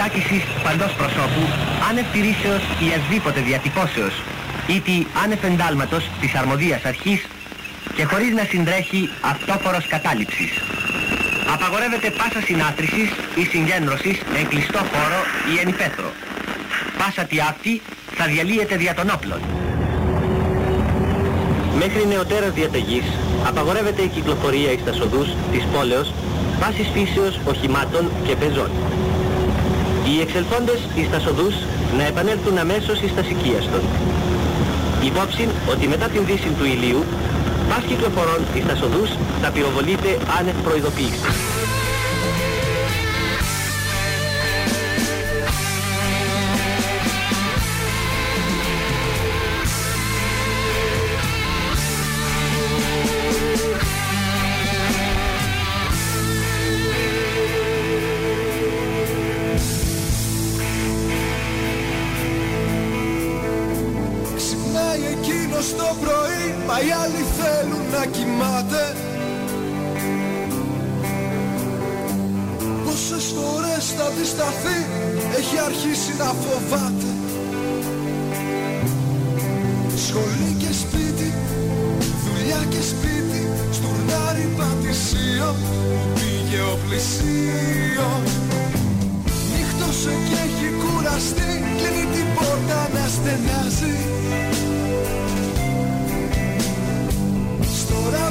φυλάκισης παντός προσώπου, άνευ τηρήσεως ή ασδήποτε διατυπώσεως, ή τη άνευ εντάλματος της αρμοδίας αρχής και χωρίς να συντρέχει αυτόφορος κατάληψης. Απαγορεύεται πάσα συνάθρησης ή συγκέντρωσης εν κλειστό χώρο ή εν υπαίθρο. Πάσα τι αυτή θα διαλύεται δια των όπλων. Μέχρι νεωτέρας διαταγής απαγορεύεται η κυκλοφορία εις τα σοδούς της πόλεως βάσης φύσεως οχημάτων και πεζών. Οι εξελθόντες εις τα σοδούς να επανέλθουν αμέσως εις τα σικίαστον. Υπόψη ότι μετά την δύση του ηλίου πας κυκλοφορών εις τα σοδούς θα πυροβολείται άνευ προειδοποίησης.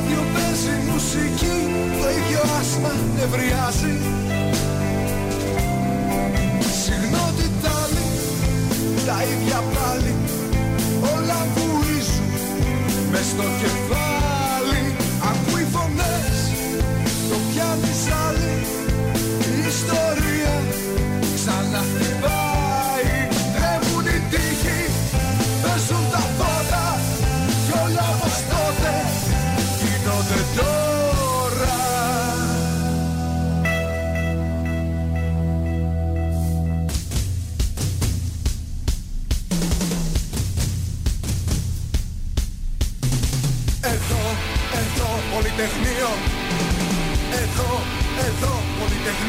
Στο ράδιο παίζει μουσική Το ίδιο άσμα νευριάζει. Συγνότητα άλλη Τα ίδια πάλι Όλα βουίζουν Μες στο κεφάλι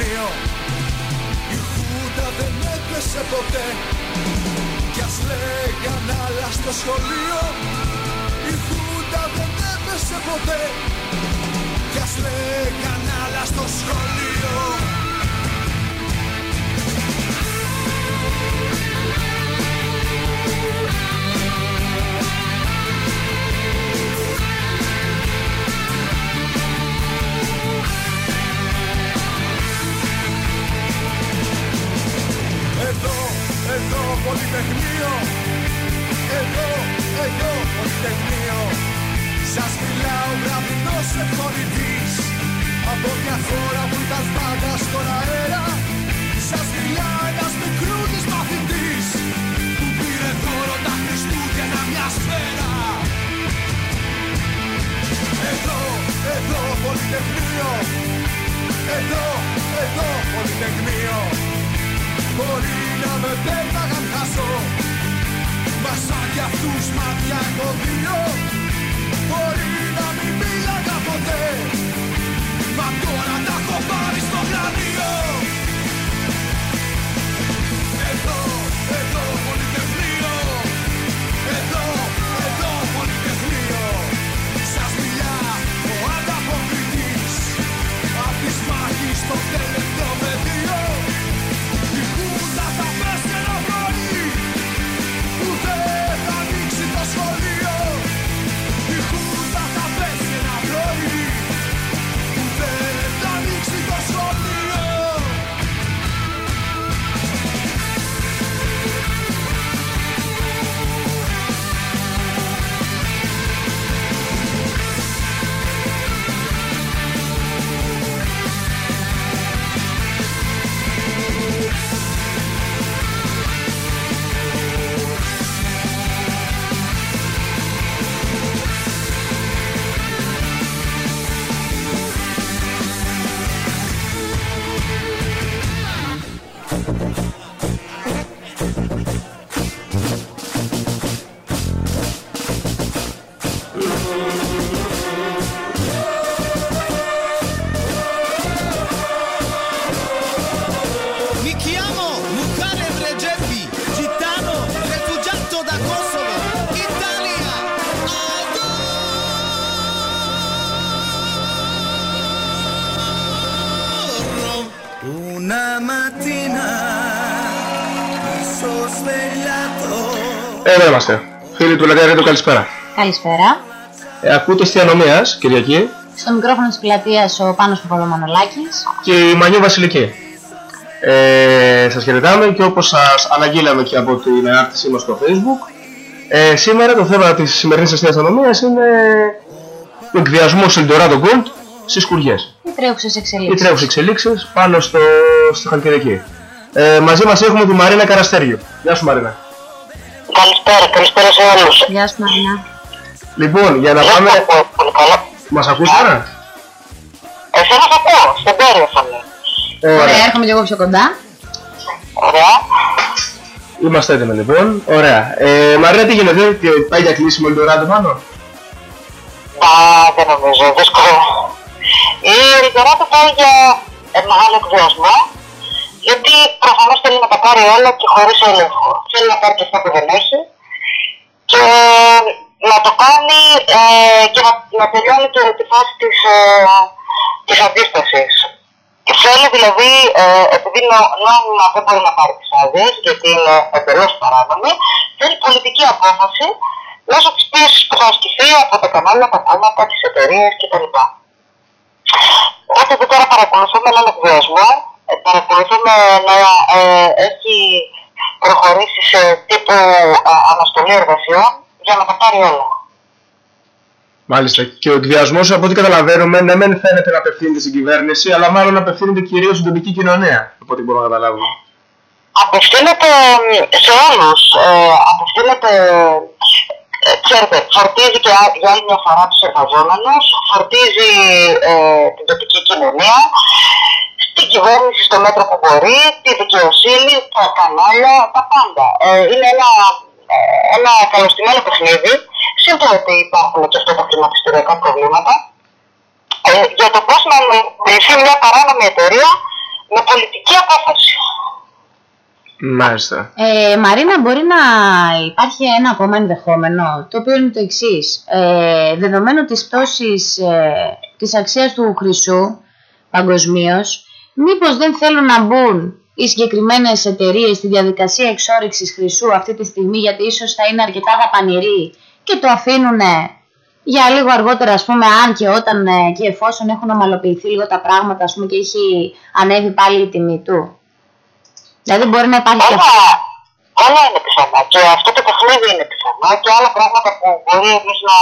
πολυτεχνείο Η Χούντα δεν έπεσε ποτέ. Κι ας λέγαν άλλα στο σχολείο. Η Χούντα δεν έπεσε ποτέ. Κι ας λέγαν άλλα στο σχολείο Εδώ, εδώ πολυτεχνείο. Εδώ, εδώ πολυτεχνείο. Σας μιλάω γραμμινός εκχωρητής Από μια χώρα που ήταν πάντα στον αέρα. Σας μιλά ένας μικρούλης Εδώ είμαστε. Φίλοι του Λαγκαρέτου, καλησπέρα. Καλησπέρα. Ε, ακούτε Αστυνομίας, Κυριακή. Στο μικρόφωνο της πλατείας ο Πάνος Παπαδομανολάκης. Και η Μανιού Βασιλική. Ε, σας χαιρετάμε και όπως σας αναγγείλαμε και από την ανάρτησή μας στο facebook ε, σήμερα το θέμα της σημερινής αστυνομίας είναι ο εκβιασμός Eldorado Gold στις κουριές. Οι τρέχουσες εξελίξεις. Οι τρέχουσες εξελίξεις πάνω στο, στη Χαλκιδική. Ε, μαζί μας έχουμε τη Μαρίνα Καραστέριο. Γεια σου Μαρίνα. Καλησπέρα, καλησπέρα σε όλους. Γεια σου Μαρίνα. Λοιπόν, για να πάμε... Πολύ καλά. Μας ακούς τώρα; Εσένα θα ακούω, στον πέριο θα λέω. Ωραία, Ωραία. έρχομαι και εγώ πιο κοντά. Ωραία. Είμαστε έτοιμοι λοιπόν. Ωραία. Ε, Μαρίνα, τι γίνεται, τι, πάει για κλείσιμο Eldorado πάνω. Α, δεν νομίζω, δύσκολο. Η Ριγκερά το πάει για ε, μεγάλο εκβιασμό, γιατί προφανώς θέλει να τα πάρει όλα και χωρίς έλεγχο. Θέλει να πάρει και αυτά που δεν έχει και να το κάνει ε, και να, να τελειώνει και τη φάση της, ε, της αντίστασης. Και θέλει δηλαδή, ε, επειδή νο- νόμιμα δεν μπορεί να πάρει τις άδειες, γιατί είναι εντελώς παράνομη, θέλει πολιτική απόφαση μέσω της πίεσης που θα ασκηθεί από τα κανάλια, τα κόμματα, τις εταιρείες κτλ. Οπότε εδώ τώρα παρακολουθούμε έναν εκβιασμό, ε, παρακολουθούμε να ε, έχει προχωρήσει σε τύπου ε, αναστολή εργασιών για να τα πάρει όλα. Μάλιστα. Και ο εκβιασμός, από ό,τι καταλαβαίνουμε, ναι, μεν φαίνεται να απευθύνεται στην κυβέρνηση, αλλά μάλλον απευθύνεται κυρίως στην τοπική κοινωνία, από ό,τι μπορούμε να καταλάβουμε. Απευθύνεται μ, σε όλους. Ε, απευθύνεται, ε, ξέρετε, φορτίζει και α- για άλλη μια φορά τους εργαζόμενους, φορτίζει ε, την τοπική κοινωνία, στην κυβέρνηση στο μέτρο που μπορεί, τη δικαιοσύνη, τα κανάλια, τα πάντα. Ε, είναι ένα, ε, ένα καλωστημένο παιχνίδι, σύμφωνα ότι υπάρχουν και αυτά τα χρηματιστηριακά προβλήματα, ε, για το πώς να λυθεί μια παράνομη εταιρεία με πολιτική απόφαση. Μάλιστα. Ε, Μαρίνα, μπορεί να υπάρχει ένα ακόμα ενδεχόμενο, το οποίο είναι το εξής. Ε, δεδομένου της πτώσης ε, της αξίας του χρυσού παγκοσμίως, μήπως δεν θέλουν να μπουν οι συγκεκριμένες εταιρείες στη διαδικασία εξόριξης χρυσού αυτή τη στιγμή, γιατί ίσως θα είναι αρκετά δαπανηροί και το αφήνουν για λίγο αργότερα, ας πούμε, αν και όταν ε, και εφόσον έχουν ομαλοποιηθεί λίγο τα πράγματα, ας πούμε, και έχει ανέβει πάλι η τιμή του. Δηλαδή μπορεί να υπάρχει και αυτό. Όλα, όλα είναι πιθανά και αυτό το παιχνίδι είναι πιθανό και άλλα πράγματα που μπορεί εμείς να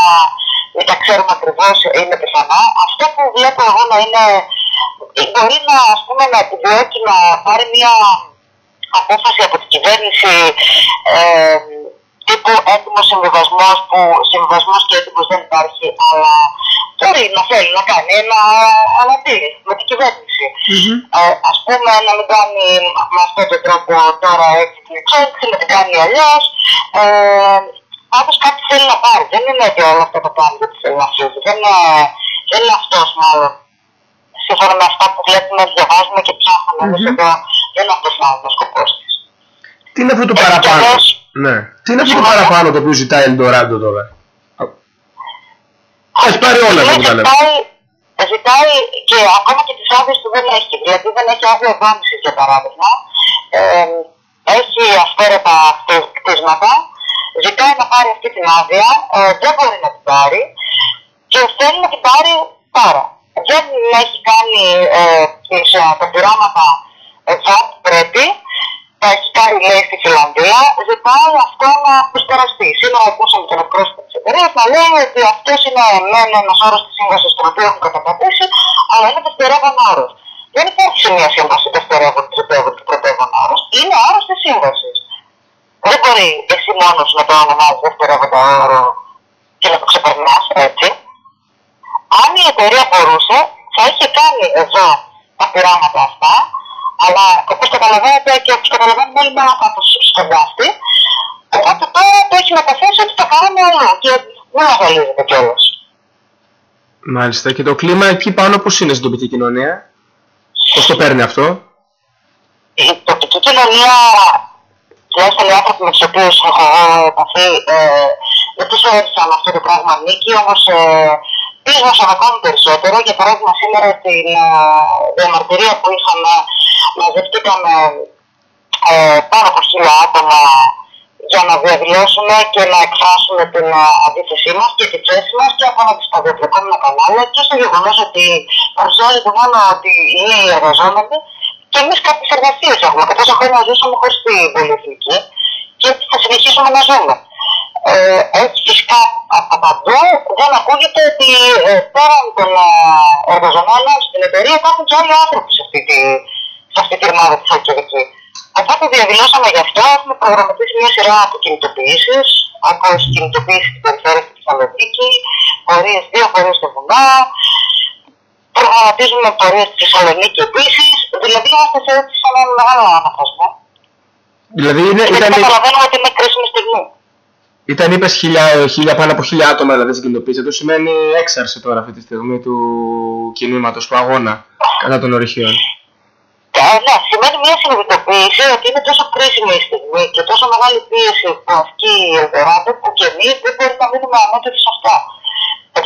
μην τα ξέρουμε ακριβώς είναι πιθανά. Αυτό που βλέπω εγώ να είναι. Μπορεί να, ας πούμε, να επιδιώκει να πάρει μια απόφαση από την κυβέρνηση ε, τύπου έτοιμος συμβιβασμός που συμβιβασμός και έτοιμος δεν υπάρχει, αλλά μπορεί να θέλει να κάνει ένα ανατήρι με την κυβέρνηση. Ε, ας πούμε να μην κάνει με αυτόν τον τρόπο τώρα έτσι την εξέλιξη, να την κάνει αλλιώς. Ε, πάντως κάτι θέλει να πάρει. Δεν είναι ότι όλα αυτά τα κάνει γιατί θέλει να φύγει. Δεν είναι, δεν είναι αυτός μάλλον. Σύμφωνα με αυτά που βλέπουμε, διαβάζουμε και ψάχνουμε εμείς εδώ, δεν είναι αυτός μάλλον ο σκοπός της. Τι είναι αυτό το Ε, παραπάνω; και εγώ- Ναι. Τι είναι αυτό το παραπάνω το οποίο ζητάει η Eldorado τώρα; Έχει πάρει όλα αυτά που τα λέμε. Ζητάει, ζητάει και ακόμα και τις άδειες που δεν έχει. Δηλαδή δεν έχει άδεια δόμησης για παράδειγμα. Ε, έχει αυθαίρετα χτι- κτίσματα. Ζητάει να πάρει αυτή την άδεια. Ε, δεν μπορεί να την πάρει. Και θέλει να την πάρει τώρα. Δεν έχει κάνει ε, τις, ε, τα πειράματα εδώ που πρέπει. Τα έχει κάνει λέει στη Φιλανδία. Ζητάει αυτό να προσπεραστεί. Σήμερα ακούσαμε τον εκπρόσωπο της εταιρείας να λέει ότι αυτός είναι μεν ένας όρος της σύμβασης τον οποίο έχουν καταπατήσει, αλλά είναι δευτερεύον όρο. Δεν υπάρχει σε μια σύμβαση δευτερεύον, τριτεύον και πρωτεύον όρο. Είναι όρο της σύμβασης. Δεν μπορεί εσύ μόνος να το ονομάζεις δευτερεύοντα όρο και να το ξεπερνάς έτσι. Αν η εταιρεία μπορούσε, θα είχε κάνει εδώ τα πειράματα αυτά, αλλά όπως καταλαβαίνετε και όπως καταλαβαίνουμε όλοι μόνο από σκοντάφτη, οπότε τώρα το έχει μεταθέσει ότι το κάνουμε όλα και δεν ασφαλίζεται κιόλας. Μάλιστα. Και το κλίμα εκεί πάνω πώς είναι στην τοπική κοινωνία; Πώς το παίρνει αυτό; η τοπική κοινωνία, τουλάχιστον οι άνθρωποι με τους οποίους έχω εγώ επαφή, ε, δεν τους έδωσαν αυτό το πράγμα νίκη, όμως ε, πείσμωσαν ακόμη περισσότερο. Για παράδειγμα, σήμερα στην ε, διαμαρτυρία που είχαμε, μαζευτήκαμε ε, πάνω από χίλια άτομα για να διαδηλώσουμε και να εκφράσουμε την ε, αντίθεσή μας και τη θέση μας και απέναντι στα διατρεπόμενα κανάλια και στο γεγονός ότι παρουσιάζεται μόνο ότι είναι οι εργαζόμενοι και εμείς κάποιες εργασίες έχουμε. Και τόσα χρόνια ζούσαμε χωρίς την πολυεθνική και θα συνεχίσουμε να ζούμε. Ε, έτσι φυσικά από παντού δεν ακούγεται ότι ε, πέραν των ε, εργαζομένων στην εταιρεία υπάρχουν και άλλοι άνθρωποι σε αυτή τη, σε αυτή τη ρημάδα της Αλκυρική. Οπότε διαδηλώσαμε γι' αυτό, έχουμε προγραμματίσει μια σειρά από κινητοποιήσει, από κινητοποίηση στην περιφέρεια στη Θεσσαλονίκης, πορείες, δύο πορείες στο βουνά, προγραμματίζουμε πορείες στη Θεσσαλονίκη επίσης, δηλαδή είμαστε σε έτσι σαν ένα μεγάλο αναφασμό. Δηλαδή είναι, Και ήταν, καταλαβαίνουμε ότι είναι κρίσιμη στιγμή. Ήταν είπες χιλιά, χιλιά, πάνω από χίλια άτομα δηλαδή στην κινητοποίηση. Αυτό σημαίνει έξαρση τώρα αυτή τη στιγμή του κινήματος, του αγώνα κατά των ορυχείων. Ε, ναι, σημαίνει μια συνειδητοποίηση ότι είναι τόσο κρίσιμη η στιγμή και τόσο μεγάλη πίεση που ασκεί η Ελδοράδο που και εμείς δεν μπορούμε να μείνουμε ανώτεροι σε αυτά.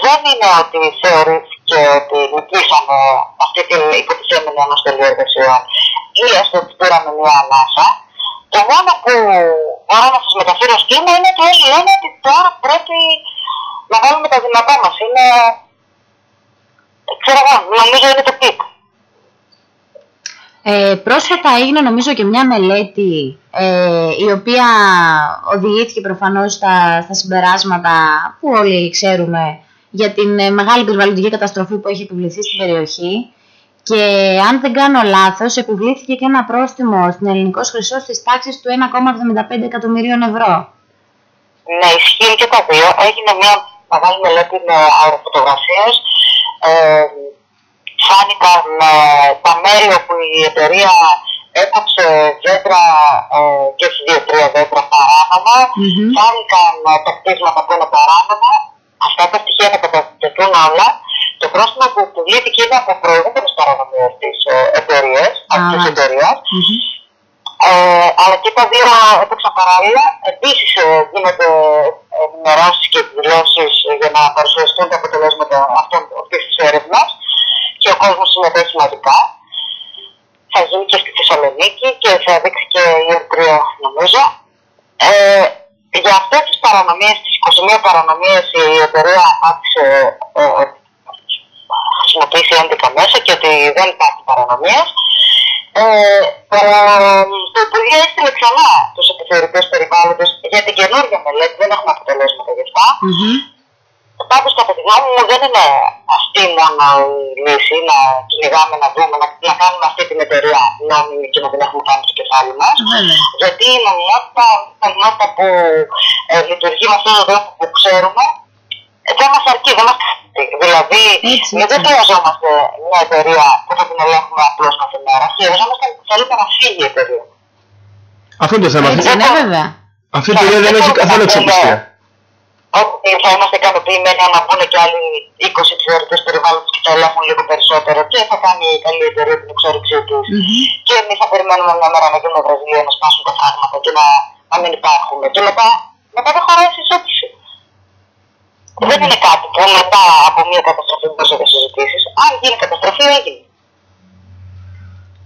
Δεν είναι ότι θεωρήθηκε ότι νικήσαμε αυτή την υποτιθέμενη αναστολή εργασιών ή έστω ότι πήραμε μια ανάσα. Το μόνο που μπορώ να σας μεταφέρω ως κλίμα είναι ότι όλοι λένε ότι τώρα πρέπει να βάλουμε τα δυνατά μας. Είναι. ξέρω εγώ, νομίζω είναι το peak. Ε, πρόσφατα έγινε νομίζω και μια μελέτη ε, η οποία οδηγήθηκε προφανώς στα, στα συμπεράσματα που όλοι ξέρουμε για την ε, μεγάλη περιβαλλοντική καταστροφή που έχει επιβληθεί στην περιοχή και αν δεν κάνω λάθος επιβλήθηκε και ένα πρόστιμο στην Ελληνικός Χρυσός της τάξης του 1,75 εκατομμυρίων ευρώ. Ναι, ισχύει και τα δύο. Έγινε μια μεγάλη μελέτη με αεροφωτογραφίες. Ε, φάνηκαν ε, τα μέρη όπου η εταιρεία έκοψε δέντρα ε, και όχι δύο-τρία δέντρα παράνομα. Μμμ. Φάνηκαν ε, τα κτίσματα που είναι παράνομα. Αυτά τα στοιχεία θα κατατεθούν όλα. Το πρόστιμο που πουλήθηκε είναι από προηγούμενες παρανομίε τη εταιρεία, αυτή τη μάλιστα. εταιρεία. Μμμ. Ε, αλλά και τα δύο έπαιξαν παράλληλα. Επίσης ε, γίνονται ενημερώσεις και εκδηλώσεις για να παρουσιαστούν τα αποτελέσματα αυτής της έρευνας και ο κόσμος συμμετέχει μαζικά. Θα γίνει και στη Θεσσαλονίκη και θα δείξει και η Ερτρία, νομίζω. Ε, για αυτές τις παρανομίες, τις 21 παρανομίες, η εταιρεία άρχισε ε, ε, χρησιμοποιήσει 11 μέσα και ότι δεν υπάρχουν παρανομίε. Ε, το, το Υπουργείο έστειλε ξανά τους επιθεωρητές περιβάλλοντος για την καινούργια μελέτη, δεν έχουμε αποτελέσματα γι' αυτά. Μμμ. Πάντως, κατά τη γνώμη μου, δεν είναι αυτή μόνο η λύση να κυνηγάμε, να δούμε, να, να κάνουμε αυτή την εταιρεία νόμιμη και να την έχουμε κάνει στο κεφάλι μας. Βέβαια. Γιατί η νομιμότητα, η νομιμότητα που ε, λειτουργεί με αυτόν τον τρόπο που ξέρουμε, ε, δεν μας αρκεί, δεν μα Δηλαδή, Έτσι, ε, δεν έτσι. χρειαζόμαστε μια εταιρεία που θα την ελέγχουμε απλώς κάθε μέρα. Χρειαζόμαστε θέλουμε να φύγει η εταιρεία. Αυτό είναι το θέμα. Έτσι είναι βέβαια. Αυτή η εταιρεία δεν έχει καθόλου αξιοπιστία. Ότι θα είμαστε ικανοποιημένοι άμα μπουν και άλλοι 20 επιθεωρητέ περιβάλλοντο και θα ελέγχουν λίγο περισσότερο και θα κάνει η καλή εταιρεία την εξόριξή τους. Μμμ. Και εμείς θα περιμένουμε μια μέρα να γίνουμε Βραζιλία, να σπάσουν τα φράγματα και να, να μην υπάρχουμε. Και μετά, μετά δεν χωράει συζήτηση. Δεν είναι κάτι που μετά από μια καταστροφή μπορεί να συζητήσεις. Αν γίνει καταστροφή, έγινε.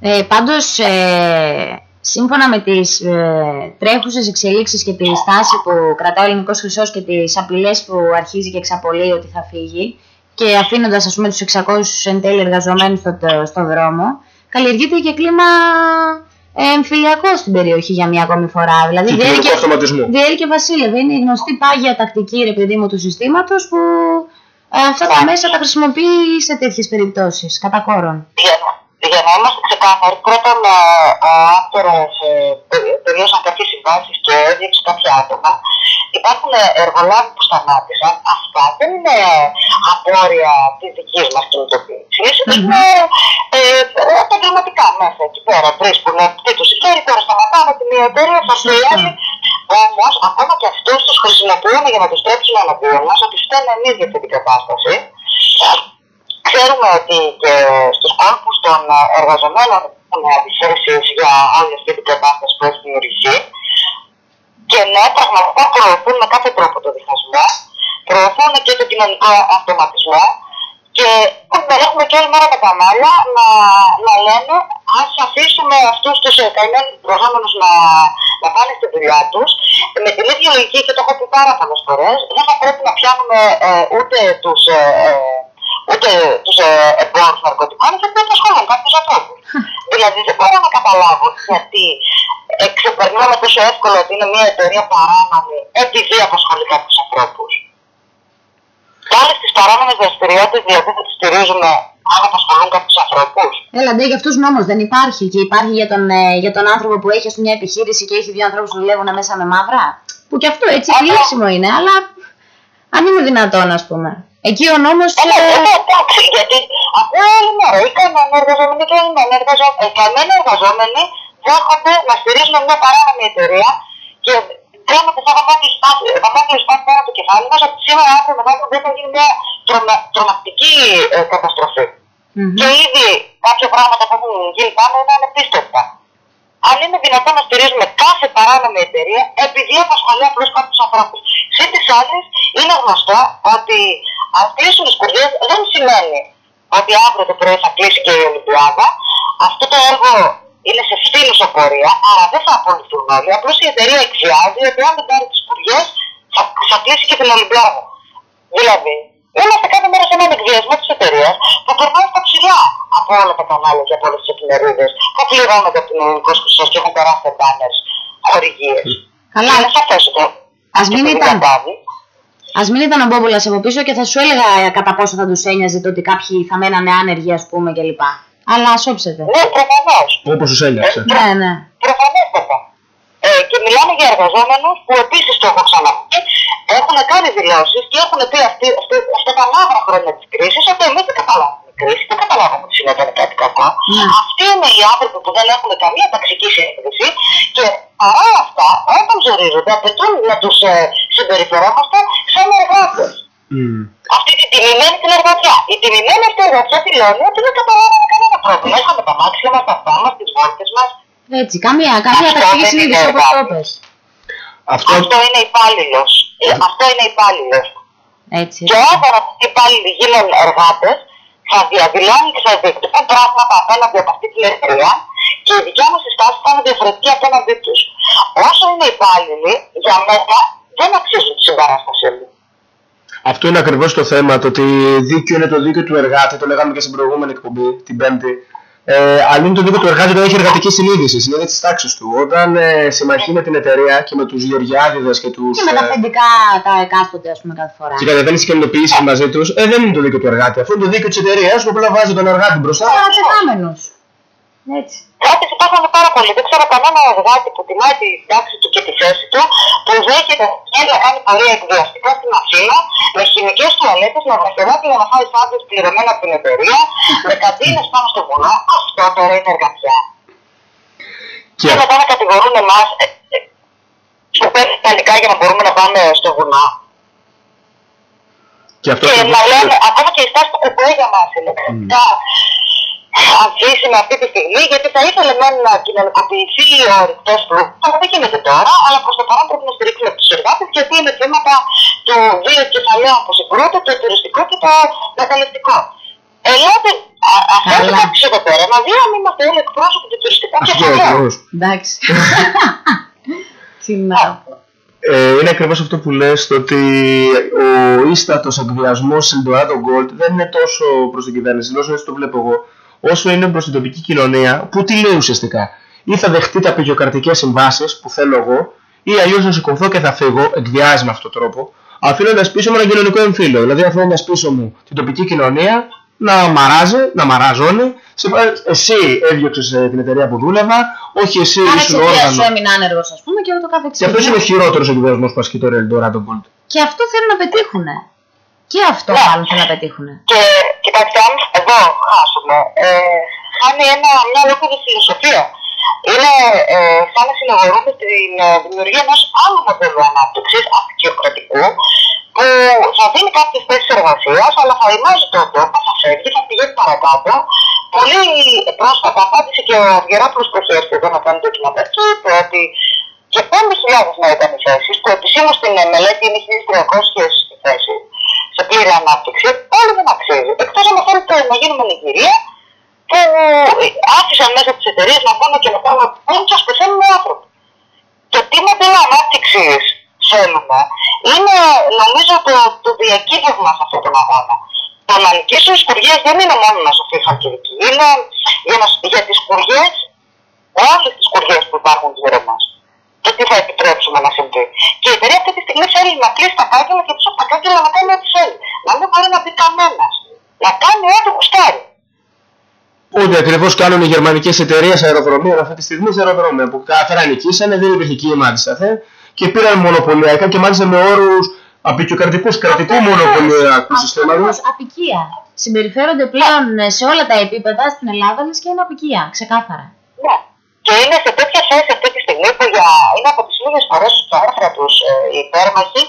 Ε, πάντως, ε, σύμφωνα με τις ε, τρέχουσες εξελίξεις και τη στάση που κρατάει ο Ελληνικός Χρυσός και τις απειλές που αρχίζει και εξαπολύει ότι θα φύγει και αφήνοντας ας πούμε τους 600 εν τέλει εργαζομένους στο, στο δρόμο, καλλιεργείται και κλίμα ε, εμφυλιακό στην περιοχή για μια ακόμη φορά. Δηλαδή, Του Διέρη κοινωνικού και, αυτοματισμού. Διέρη και Βασίλευε είναι η γνωστή πάγια τακτική ρε παιδί μου του συστήματος που ε, αυτά τα μέσα τα χρησιμοποιεί σε τέτοιες περιπτώσεις, κατά κόρον. για, για να είμαστε ξεκάθαροι, πρώτον, ε, ο άκτορα τελείωσαν κάποιες συμβάσεις και έδιωξε κάποια άτομα. Υπάρχουν ε, εργολάβοι που σταμάτησαν. Αυτά δεν είναι απόρρια της δικής μας κινητοποίησης. Είναι ε, επαγγελματικά μέσα εκεί πέρα. Τρεις που είναι τι τους συμφέρει, τώρα σταματάμε την μία εταιρεία, θα Σωστά. χρειάζεται. Όμως, ακόμα και αυτούς τους χρησιμοποιούμε για να τους στρέψουμε εναντίον μας, ότι φταίνουμε εμεί για αυτή την κατάσταση. Ξέρουμε ότι και στους κόρπους των ε, εργαζομένων έχουν αντιθέσεις για όλη αυτή την κατάσταση που έχει δημιουργηθεί και ναι, πραγματικά προωθούν με κάθε τρόπο το διχασμό, προωθούν και τον κοινωνικό αυτοματισμό και έχουμε και όλη μέρα τα κανάλια να, να λένε ας αφήσουμε αυτούς τους ε, καημένους εργαζόμενους να, να πάνε στη δουλειά τους με την ίδια λογική και το έχω πει πάρα πολλές φορές δεν θα πρέπει να πιάνουμε ε, ούτε τους ε, ε, ούτε τους ε, εμπόρους ναρκωτικών γιατί απασχολούν κάποιους ανθρώπους. δηλαδή δεν μπορώ να καταλάβω γιατί ε, ξεπερνάμε τόσο εύκολα ότι είναι μια εταιρεία παράνομη επειδή απασχολεί κάποιους ανθρώπους. Και όλες τις παράνομες δραστηριότητες δηλαδή θα τις στηρίζουμε αν απασχολούν κάποιους ανθρώπους. Έλα, ντε, για αυτούς νόμο δεν υπάρχει. Και υπάρχει για τον, ε, για τον άνθρωπο που έχει ας πούμε, μια επιχείρηση και έχει δύο ανθρώπους που δουλεύουν μέσα με μαύρα. Που και αυτό έτσι Αυτό. λύσιμο είναι, αλλά αν είναι δυνατόν, ας πούμε. Εκεί ο νόμος. Ε, ναι, ε, εντάξει, γιατί αυτό είναι οι καημένοι εργαζόμενοι και οι καημένοι εργαζόμενοι. Οι καημένοι εργαζόμενοι δέχονται να στηρίζουν μια παράνομη εταιρεία και κάνουμε το θα μάθει σπάθη, θα μάθει σπάθη πάνω από το κεφάλι μας ότι σήμερα αύριο μετά δεν θα γίνει μια τρομα, τρομακτική ε, καταστροφή. Και ήδη κάποια πράγματα που έχουν γίνει πάνω είναι ανεπίστευτα. Αν είναι δυνατόν να στηρίζουμε κάθε παράνομη εταιρεία επειδή απασχολεί απλώς κάποιου ανθρώπους. Συν τη άλλη, είναι γνωστό ότι αν κλείσουν οι σκουριέ δεν σημαίνει ότι αύριο το πρωί θα κλείσει και η Ολυμπιάδα. Αυτό το έργο είναι σε φθήνουσα πορεία, άρα δεν θα απολυθούν όλοι. Απλώς η εταιρεία εξιάζει ότι αν δεν πάρει τις σκουριέ θα, θα κλείσει και την Ολυμπιάδα. Δηλαδή, είμαστε κάθε μέρα σε έναν εκβιασμό της εταιρείας που περνάει στα ψηλά από όλα τα κανάλια και από όλες τις εφημερίδες που πληρώνονται από την ελληνικό χρυσό και έχουν περάσει banners χορηγίες. Καλά. Είναι σαφές ότι Ας μην αυτό ήταν. δεν κατάβει. Α μην ήταν ο Μπόμπουλας από πίσω και θα σου έλεγα ε, κατά πόσο θα τους ένοιαζε το ότι κάποιοι θα μένανε άνεργοι, ας πούμε κλπ. Αλλά σώψετε. Ναι, προφανώς. Όπως τους ένιωξε. Ναι, ναι. Προφανέστατα. Ε, και μιλάμε για εργαζόμενους που επίσης το έχω ξαναπεί, έχουν κάνει δηλώσεις και έχουν πει αυτή, αυτή, αυτά τα μαύρα χρόνια της κρίσης ότι εμείς δεν καταλάβαμε την κρίση, δεν καταλάβαμε ότι συνέβαινε κάτι κακό. Ναι. Αυτοί είναι οι άνθρωποι που δεν έχουν καμία ταξική συνείδηση και παρά αυτά, όταν ζορίζονται, απαιτούν να τους ε, συμπεριφερόμαστε σαν εργάτες. Μμ. Αυτή την τιμημένη την εργατιά. Η τιμημένη αυτή εργατιά δηλώνει ότι δεν καταλάβαμε κανένα πρόβλημα. Είχαμε τα μάξια μα, τα αυτά μα, τις βόλτε μας. Έτσι, καμία, καμία Αυτό τακτική δεν συνείδηση είναι όπως το εργάτη. πες. Αυτό, Αυτό είναι υπάλληλος. Αυτό είναι υπάλληλος. Έτσι. Και όταν αυτοί οι υπάλληλοι γίνουν εργάτες, θα διαδηλώνουν και θα διεκδικούν πράγματα απέναντι από αυτή την εταιρεία και η δικιά μας στάση θα είναι διαφορετική απέναντί τους. Όσο είναι υπάλληλοι, για μένα δεν αξίζουν τη συμπαράστασή μου. Αυτό είναι ακριβώς το θέμα, το ότι δίκαιο είναι το δίκαιο του εργάτη, το λέγαμε και στην προηγούμενη εκπομπή, την Πέμπτη. Ε, αλλά είναι το δίκαιο του εργάτη όταν έχει εργατική συνείδηση, συνείδηση της τάξης του. Όταν ε, συμμαχεί με την εταιρεία και με τους γεωργιάδηδες και τους... Και με τα ε, αφεντικά τα εκάστοτε, ας πούμε, κάθε φορά. και κατεβαίνεις και κινητοποιήσει μαζί τους, ε, δεν είναι το δίκαιο του εργάτη. Αυτό είναι το δίκαιο της εταιρείας που απλά βάζει τον εργάτη μπροστά. Παρατετάμενου. Έτσι. Κάτι υπάρχουν πάρα πολύ. Δεν ξέρω κανένα εργάτη που τιμάει τη τάξη του και τη θέση του, που δέχεται να κάνει πορεία εκβιαστικά στην Αθήνα, με χημικές τουαλέτες, με βραχεράκι για να φάει σάντουιτ πληρωμένα από την εταιρεία, με καντίνες πάνω στο βουνό. Αυτό τώρα είναι εργατιά. Και Και μετά να κατηγορούν εμάς που παίρνει ιταλικά για να μπορούμε να πάμε στο βουνό. Και αυτό Και το να λέμε, ακόμα και η στάση του κουπέ για μας είναι εξαιρετικά αμφίσιμη αυτή τη στιγμή, γιατί θα ήθελε μεν να κοινωνικοποιηθεί ο ορυκτό πλούτο, αλλά δεν γίνεται τώρα, αλλά προς το παρόν πρέπει να στηρίξουμε τους εργάτες, γιατί είναι θέματα του δύο κεφαλαίου που συγκρούεται, το τουριστικό και το μεταλλευτικό. Ελάτε, αφήστε Καλά. κάποιοι εδώ πέρα, να δει αν είμαστε όλοι εκπρόσωποι του τουριστικού Αυτό κεφαλαίου. ακριβώς. Εντάξει. Τι να πω. Ε, είναι ακριβώς αυτό που λες το ότι ο ίστατος εκβιασμός στην Eldorado Gold δεν είναι τόσο προς την κυβέρνηση, όσο έτσι το βλέπω εγώ, όσο είναι προς την τοπική κοινωνία, που τι λέει ουσιαστικά. Ή θα δεχτεί τα πηγιοκρατικές συμβάσεις που θέλω εγώ, ή αλλιώς θα σηκωθώ και θα φύγω, εκβιάζει με αυτόν τον τρόπο, αφήνοντας πίσω μου ένα κοινωνικό εμφύλιο. Δηλαδή αφήνοντας πίσω μου την τοπική κοινωνία να μαράζει, να μαραζώνει. Σε- Εσύ έδιωξες ε, την εταιρεία που δούλευα, όχι εσύ Άρα ήσουν εξαιτία σου όργανο. έμεινε άνεργος, ας πούμε, και ούτω καθεξή. Και αυτός είναι ο χειρότερος εκβιασμό που ασκεί το Eldorado Gold. Και αυτό θέλουν να πετύχουν. Και αυτό Ναι. μάλλον θέλουν να πετύχουν. Και κοιτάξτε, αν εδώ χάσουμε, ε, χάνει ένα, μια ολόκληρη φιλοσοφία. Είναι ε, σαν να συναγορούμε την ε, δημιουργία ενός άλλου μοντέλου ανάπτυξης, αυτοκρατικού, που θα δίνει κάποιες θέσεις εργασίας, αλλά θα ρημάζει τον τόπο, θα φεύγει, θα πηγαίνει παρακάτω. Πολύ πρόσφατα απάντησε και ο Γερόπουλο που έχει έρθει εδώ να κάνει το κοινοβούλιο και είπε ότι και 5.000 να ήταν οι θέσεις, που επισήμως στην ε, μελέτη είναι 1.300 θέσεις σε πλήρη ανάπτυξη, όλοι δεν αξίζει. Εκτός αν θέλετε να γίνουμε νοικηρία που άφησαν μέσα τις εταιρείες να πάνε και να κάνουν πόντζα που θέλουν άνθρωποι. Το τι μοντέλο ανάπτυξη θέλουμε είναι νομίζω το, το διακύβευμα σε αυτόν τον αγώνα. Το να νικήσουν οι σκουριές δεν είναι μόνο να σωθεί η Χαλκιδική. Είναι για, να, για τις σκουριές, όλες τις σκουριές που υπάρχουν γύρω μας. Και τι θα επιτρέψουμε να συμβεί. Και η εταιρεία αυτή τη στιγμή θέλει να κλείσει τα κάγκελα και πίσω από τα κάγκελα να κάνει ό,τι θέλει. Να μην μπορεί να μπει κανένας. Να κάνει ό,τι γουστάρει. Ούτε ακριβώς κάνουν οι γερμανικές εταιρείες αεροδρομίων αυτή τη στιγμή σε αεροδρόμια που καθαρά νικήσανε, δεν υπήρχε κύμα αντισταθέ και πήραν μονοπωλιακά και μάλιστα με όρους απεικιοκρατικού κρατικού μονοπωλιακού συστήματος. Απικία. Συμπεριφέρονται πλέον σε όλα τα επίπεδα στην Ελλάδα, λες και είναι απικία, ξεκάθαρα. Ναι. Και είναι σε τέτοια θέση αυτή τη στιγμή που για, είναι από τις λίγες φορές στα άρθρα τους ε, οι υπέρμαχοι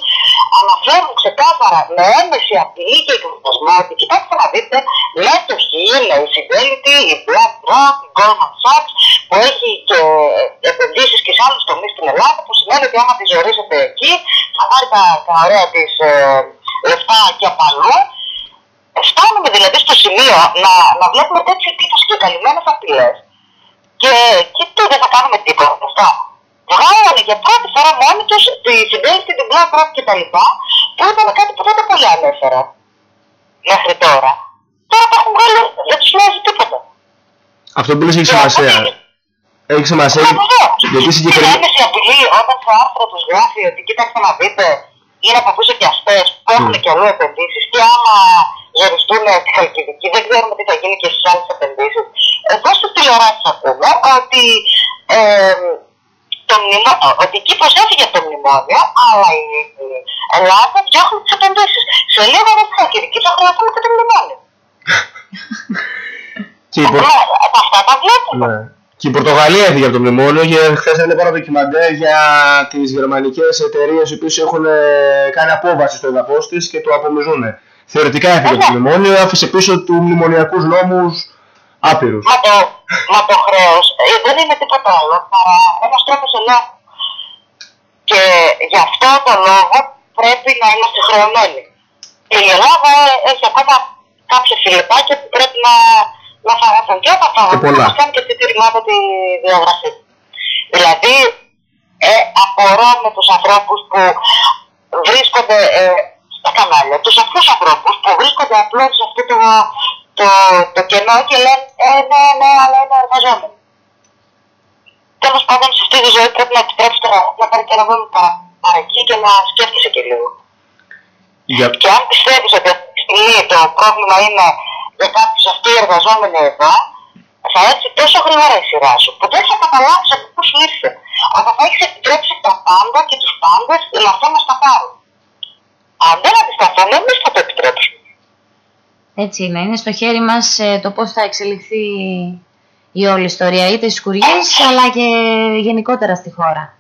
αναφέρουν ξεκάθαρα με έμεση απειλή και εκδοσμό ότι κοιτάξτε να δείτε μέτοχοι είναι η Fidelity, η BlackRock, η Goldman Sachs που έχει και επενδύσεις και σε άλλους τομείς στην Ελλάδα που σημαίνει ότι άμα τη ζωρίσετε εκεί θα πάρει τα, τα ωραία της ε, λεφτά και από αλλού. Φτάνουμε δηλαδή στο σημείο να, να βλέπουμε τέτοιου τύπους και καλυμμένες απειλές και, και τι δεν θα κάνουμε τίποτα. Αυτά. Βγάλανε για πρώτη φορά μόνοι τους τη συντέλεση, την BlackRock και τα λοιπά, που ήταν κάτι που τότε πολύ ανέφερα μέχρι τώρα. Τώρα τα έχουν βγάλει, δεν τους νοιάζει τίποτα. Αυτό που λες έχει σημασία. Έχει σημασία γιατί συγκεκριμένα. Είναι έμεση απειλή όταν στο άρθρο τους γράφει ότι κοίταξε να δείτε, είναι από πίσω και αυτέ που έχουν Mm. και αλλού επενδύσεις και άμα ζοριστούν τη Χαλκιδική δεν ξέρουμε τι θα γίνει και στις άλλες επενδύσεις. Εδώ στι τηλεοράσει ακούμε ότι, ε, το μνημο... ότι εκεί προσέφυγε από το μνημόνιο, αλλά η Ελλάδα διώχνει τις επενδύσεις. Σε λίγο με τη Χαλκιδική θα χρειαστούμε και το μνημόνιο. Και η, Πορ- Ναι, αυτά τα βλέπουμε. ναι. και η Πορτογαλία έφυγε από το μνημόνιο και χθες έκανε πάρα ντοκιμαντέρ για τις γερμανικές εταιρείες οι οποίες έχουν ε, κάνει απόβαση στο εδαφό της και το απομυζούν. Θεωρητικά έφυγε από το μνημόνιο, άφησε πίσω του μνημονιακούς νόμους άπειρους. Μα το, μα το χρέος δεν είναι τίποτα άλλο παρά ένας τρόπος ελέγχου. Και γι' αυτό το λόγο πρέπει να είμαστε χρεωμένοι. Και η Ελλάδα έχει ακόμα κάποια φιλετάκια που πρέπει να, να φαγωθούν. Και όταν φαγωθούν, πολλά. θα κάνει και αυτή τη ρημάδα τη διαγραφή. Δηλαδή, ε, απορώ με τους ανθρώπους που βρίσκονται ε, στα κανάλια, τους αυτούς ανθρώπους που βρίσκονται απλώς σε αυτό το, το, το κενό και λένε ε, ναι, ναι, αλλά είναι εργαζόμενοι. Τέλος πάντων, σε αυτή τη ζωή πρέπει να επιτρέψεις να, να πάρει και ένα βήμα παρα- παρακεί και να σκέφτεσαι και λίγο. Για... Και αν πιστεύεις ότι αυτή τη στιγμή το πρόβλημα είναι για κάποιους αυτοί οι εργαζόμενοι εδώ, θα έρθει τόσο γρήγορα η σειρά σου που δεν θα καταλάβεις από πού σου ήρθε. Αλλά θα έχεις επιτρέψει τα πάντα και τους πάντες να αυτό να στα πάρουν. Αν δεν αντισταθούν, εμείς θα το επιτρέψουμε. Έτσι είναι. Είναι στο χέρι μας ε, το πώς θα εξελιχθεί η όλη ιστορία, είτε στις σκουριές, αλλά και γενικότερα στη χώρα.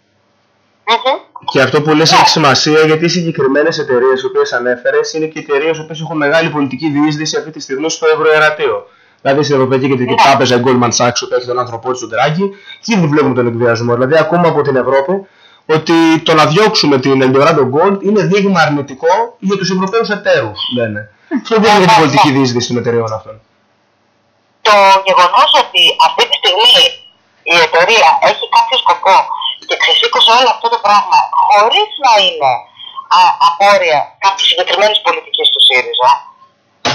Μμμ. Και αυτό που λες έχει σημασία γιατί οι συγκεκριμένες εταιρείες οι οποίες ανέφερες είναι και εταιρείες οι οποίες έχουν μεγάλη πολιτική διείσδυση αυτή τη στιγμή στο Ευρωερατείο. Δηλαδή στην Ευρωπαϊκή Κεντρική Ναι. Τράπεζα, η Goldman Sachs, που έχει τον άνθρωπό τη, τον Draghi, και ήδη βλέπουμε τον εκβιασμό. Δηλαδή, ακόμα από την Ευρώπη, ότι το να διώξουμε την Eldorado Gold είναι δείγμα αρνητικό για τους Ευρωπαίους εταίρους, λένε. Αυτό δεν είναι για την πολιτική διείσδυση των εταιρεών αυτών. το γεγονός ότι αυτή τη στιγμή η εταιρεία έχει κάποιο σκοπό και ξεσήκωσε όλο αυτό το πράγμα χωρίς να είναι α, απόρρια κάποιε συγκεκριμένη πολιτική του ΣΥΡΙΖΑ.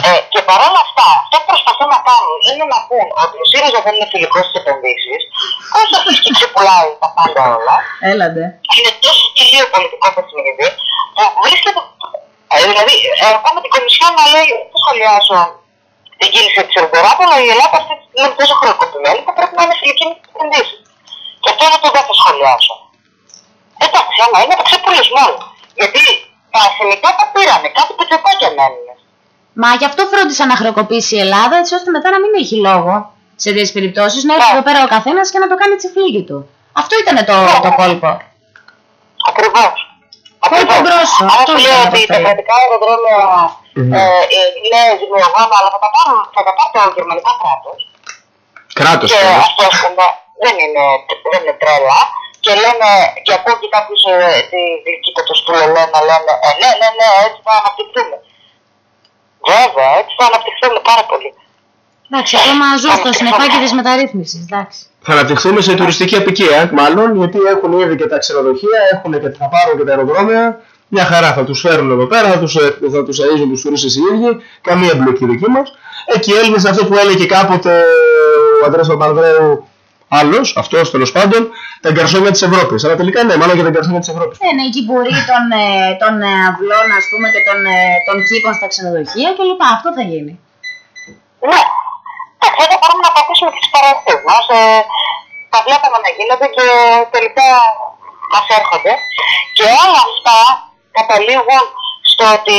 Ε, και παρόλα αυτά, αυτό που προσπαθούν να κάνουν είναι να πούν ότι ο ΣΥΡΙΖΑ δεν είναι φιλικός στις επενδύσεις, όσο αυτή και ξεπουλάει τα πάντα όλα, Έλαντε. είναι τόσο τελείω πολιτικό παιχνίδι που βρίσκεται. Ε, δηλαδή, ε, εγώ με την Κομισιόν να λέει, δεν θα σχολιάσω την κίνηση της Ελδοράδο, αλλά η Ελλάδα αυτή τη στιγμή είναι τόσο χρεοκοπημένη που πρέπει να είναι φιλική με τις επενδύσεις. Και αυτό είναι το δεν θα σχολιάσω. Εντάξει, άμα είναι το ξεπούλες μόνο. Γιατί τα εθνικά τα πήρανε, κάτι πετρεπάκια μένουν. Μα γι' αυτό φρόντισα να χρεοκοπήσει η Ελλάδα, έτσι ώστε μετά να μην έχει λόγο σε τέτοιες περιπτώσεις να έρθει Ναι. εδώ πέρα ο καθένας και να το κάνει τσιφλίγι του. Αυτό ήταν το, το κόλπο. Ακριβώς. Κόλπο γκρόσο, Άρα αυτό σου ήταν λέω το ότι τα θέμα. κρατικά αεροδρόμια Μμμ. ε, ε, είναι ζημιογόνα, αλλά θα τα πάρουν, θα τα πάρει το γερμανικό κράτος. Κράτος Και αυτό ας πούμε δεν είναι, δεν είναι τρέλα. Και λένε, και ακούω και κάποιους ε, τη διοικήτητος τους λένε, λένε, ε, ναι, ναι, ναι, έτσι θα αναπτυχθούμε. Βέβαια, έτσι θα αναπτυχθούμε πάρα πολύ. Εντάξει, ακόμα ζω στο συνεφάκι της μεταρρύθμισης, εντάξει. Θα αναπτυχθούμε σε τουριστική απικία, μάλλον, γιατί έχουν ήδη και τα ξενοδοχεία, έχουν και θα πάρουν και τα αεροδρόμια. Μια χαρά θα τους φέρουν εδώ πέρα, θα τους, θα τους αίζουν τους τουρίστες οι ίδιοι, καμία εμπλοκή δική μας. Εκεί οι Έλληνες αυτό που έλεγε κάποτε ο Αντρέας Παπανδρέου άλλος, αυτός τέλος πάντων, τα γκαρσόνια της Ευρώπης. Αλλά τελικά ναι, μάλλον για τα γκαρσόνια της Ευρώπης. Ναι, ναι, εκεί μπορεί των, ε, των ε, αυλών, ας πούμε, και των, ε, των κήπων στα ξενοδοχεία κλπ. Αυτό θα γίνει. Ναι. Εντάξει, εδώ μπορούμε να πατήσουμε τις παραστές μας. Ε, τα βλέπουμε να γίνονται και τελικά μας έρχονται. Και όλα αυτά καταλήγουν στο ότι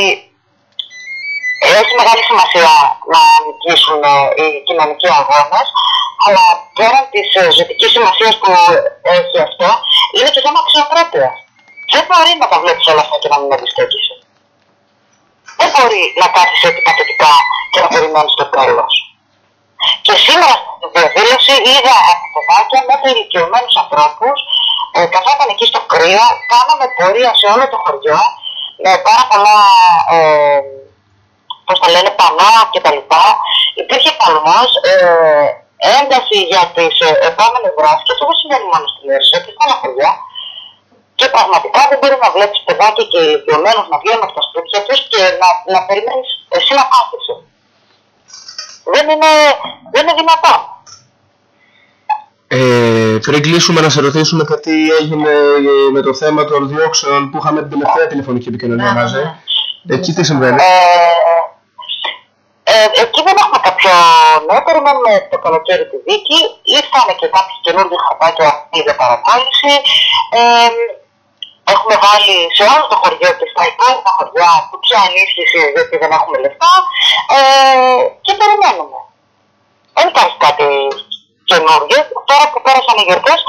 έχει μεγάλη σημασία να νικήσουν ε, οι κοινωνικοί αγώνες, αλλά πέραν της ε, ζωτικής σημασίας που έχει αυτό, είναι και θέμα αξιοπρέπειας. Δεν μπορεί να τα βλέπεις όλα αυτά και να μην εμπιστεύεσαι. Δεν μπορεί να κάθεις έτσι παθητικά και να περιμένεις το τέλος. Και σήμερα στην διαδήλωση είδα από παιδάκια μέχρι ηλικιωμένους ανθρώπους, ε, καθόταν εκεί στο κρύο, κάναμε πορεία σε όλο το χωριό, με πάρα πολλά, ε, πώς τα λένε, πανά και τα λοιπά. Υπήρχε παλμός, ε, ένταση για τις ε, επόμενες δράσεις και αυτό δεν σημαίνει μόνο στην Έρσο και στα άλλα χωριά. Και πραγματικά δεν μπορεί να βλέπεις παιδάκια και ηλικιωμένους να βγαίνουν από τα σπίτια τους και να, να περιμένεις εσύ να κάθεσαι. Δεν είναι, δεν είναι δυνατό. Ε, πριν κλείσουμε να σε ρωτήσουμε και τι έγινε ε, με το θέμα των διώξεων που είχαμε την τελευταία τηλεφωνική επικοινωνία Ναι, μαζί. ναι. Εκεί τι συμβαίνει; Ε, ε, εκεί δεν έχουμε κάποιο νέο, περιμένουμε το καλοκαίρι τη δίκη. Ήρθαν και κάποιοι καινούργιοι χαρτάκια για παρακόλληση. Ε, έχουμε βάλει σε όλο το χωριό και στα υπόλοιπα χωριά που πια ενίσχυση γιατί δεν έχουμε λεφτά ε, και περιμένουμε. Δεν υπάρχει κάτι καινούργιο. Τώρα που πέρασαν οι γιορτές,